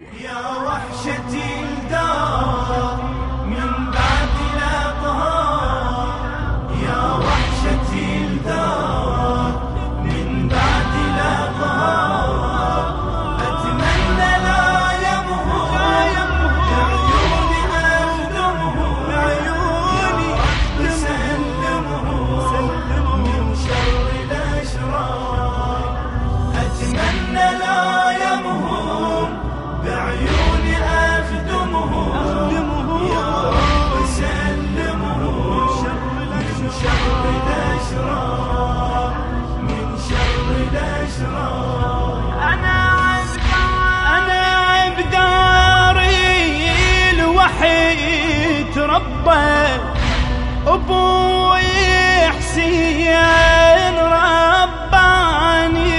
يا وحشتي الدار. ربه أبوي حسين رباني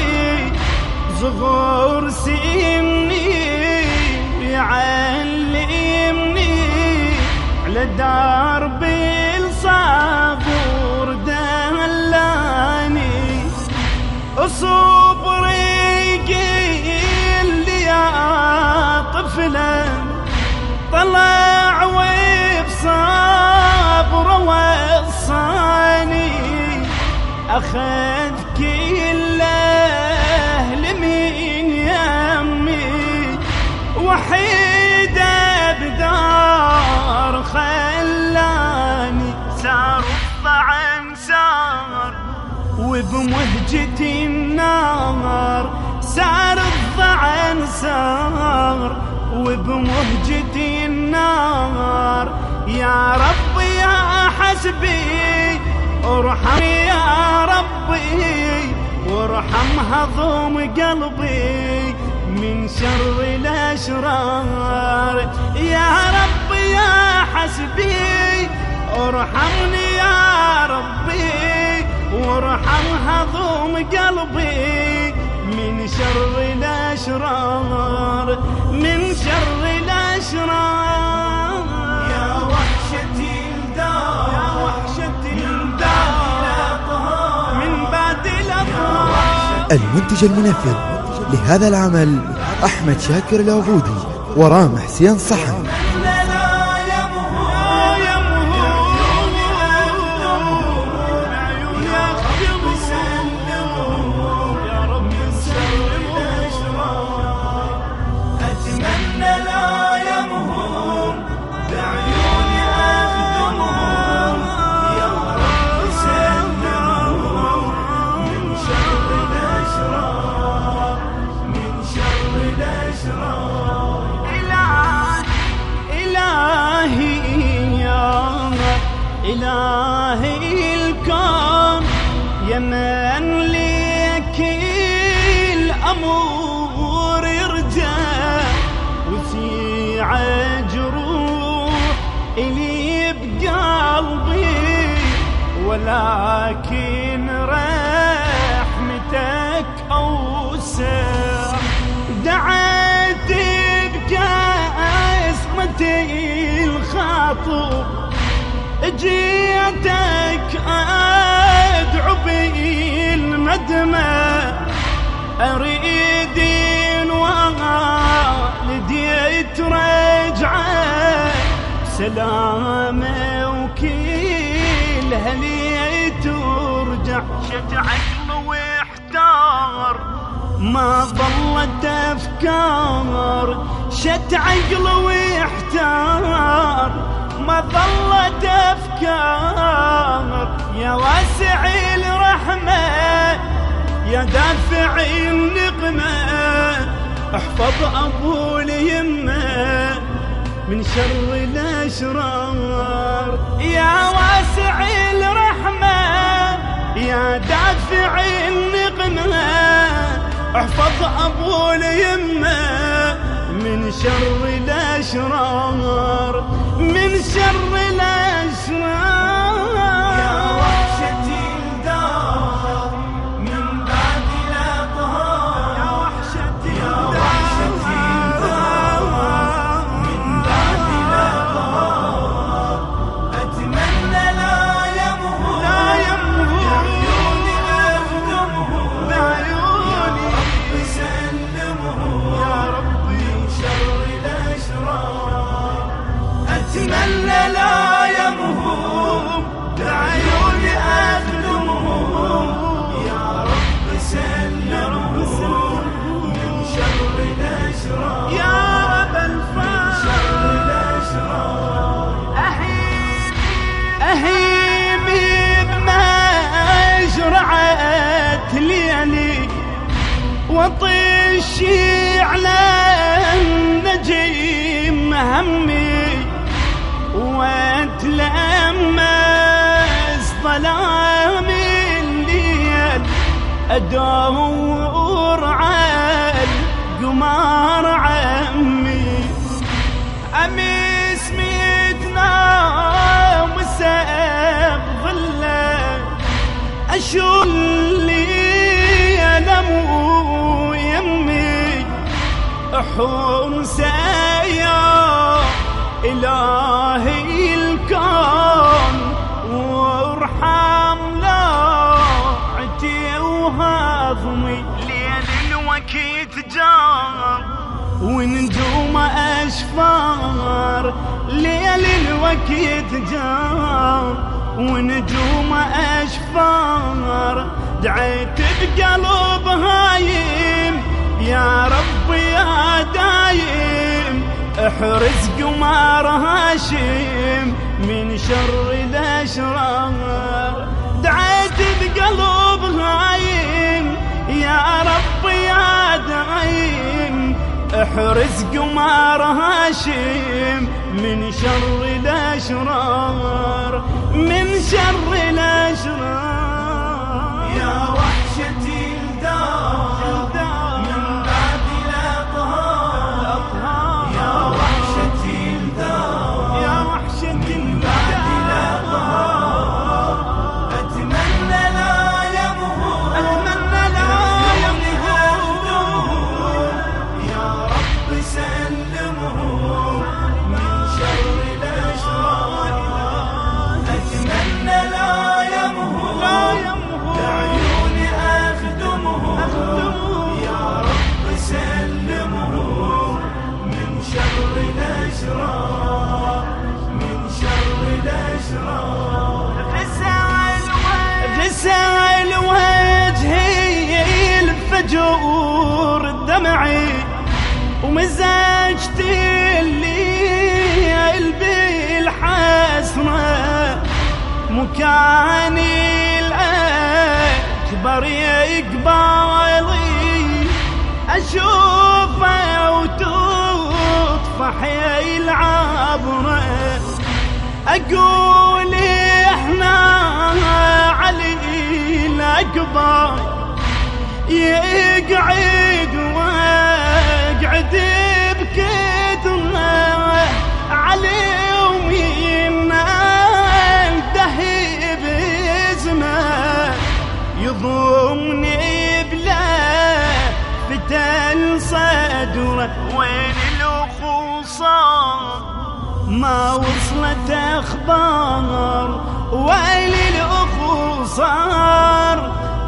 صغور سني يعلمني على درب الصبور دلاني. صبري وبمهجتي النار سار الضعن سار. وبمهجتي النار يا رب يا حسبي ارحم يا ربي. وارحم هضم قلبي من شر الأشرار. يا رب يا حسبي ارحمني يا ربي. وارحم هضم قلبي من شر الأشرار من شر الأشرار. يا وحشتي الدار يا وحشتي من بعد الدار من بعد الأطهار المنتج المنفذ لهذا العمل أحمد شاكر العبودي ورام حسين صحن. إلهي يا إلهي الكون جروح إلي بقلبي ولكن رحمتك أوسع. بكاسمتي الخاطر جيتك أدعو بالندمة. أريد والدي ترجعه سلامة وكل هلي ترجع. عقل واحتار ما ظلت أفكار. شد عقل واحتار ما ظلت افكار يا واسع الرحمة يا دافع النقمة احفظ أبو اليمه من شر الأشرار. يا واسع الرحمة يا دافع النقمة احفظ أبو اليمه شر الأشرار من شر وطشي على النجيم همي واتلمس ظلام الليل. أدور على القمر عمي يا إلهي الكون وارحم لاعتي وهضمي ليل الوكيت جار ونجوم أشفار. ليل الوكيت جار ونجوم أشفار. دعيت بقلب هايم يا رب. احرز قمار هاشم من شر الأشرار. دعيت بقلب هايم يا رب يا دايم احرز قمار هاشم من شر الأشرار من شر الأشرار. يا وحشتي مكاني الأكبر يقبالي أشوفه وتطفح العبره أقول إحنا علي الأكبر. يقعد واقعد ما وصلت أخبار ويل الاخو صار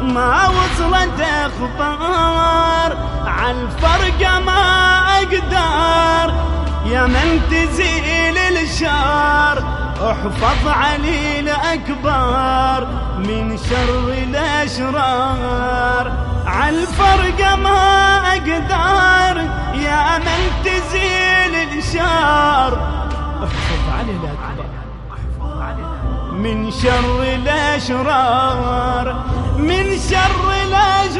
ما وصلت أخبار عالفرقة ما أقدر. يا من تزيل الشر احفظ علي الأكبر. من شر الأشرار عالفرقة ما أقدر. يا من تزيل احفظ علي الاكبر من شر الأشرار من شر الأشرار.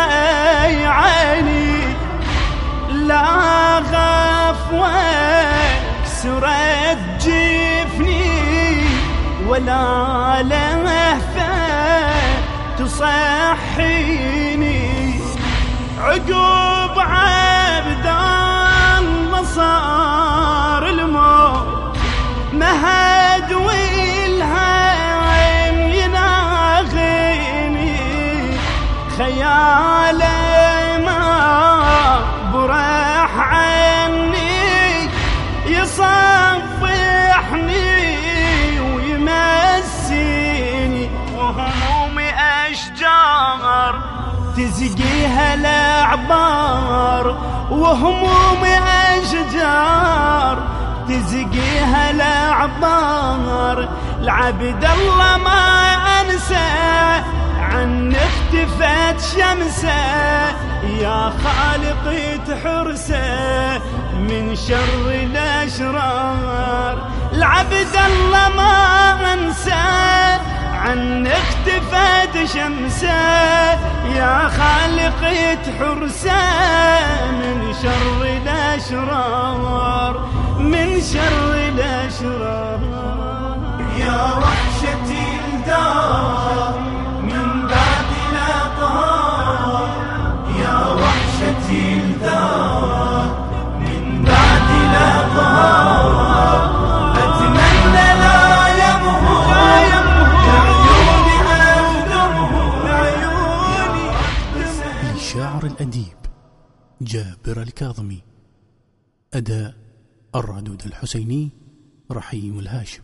ضي عيني لا غفوة كسرت جفني ولا لهفة تصحيني. عقب عبد الله صار الموت مهد والهام وهمومي أشجار تزقيها الأعبار. العبد الله ما أنسى عن اختفت شمسه. يا خالقي تحرسه من شر الأشرار. العبد الله ما أنسى عن اختفت شمسة يا خالقي تحرسة من شر الأشرار من شر الأشرار يا وحشتي الدار من بعد الأطهار يا وحشتي الدار. الكاظمي. أداء الردود الحسيني رحيم الهاشم.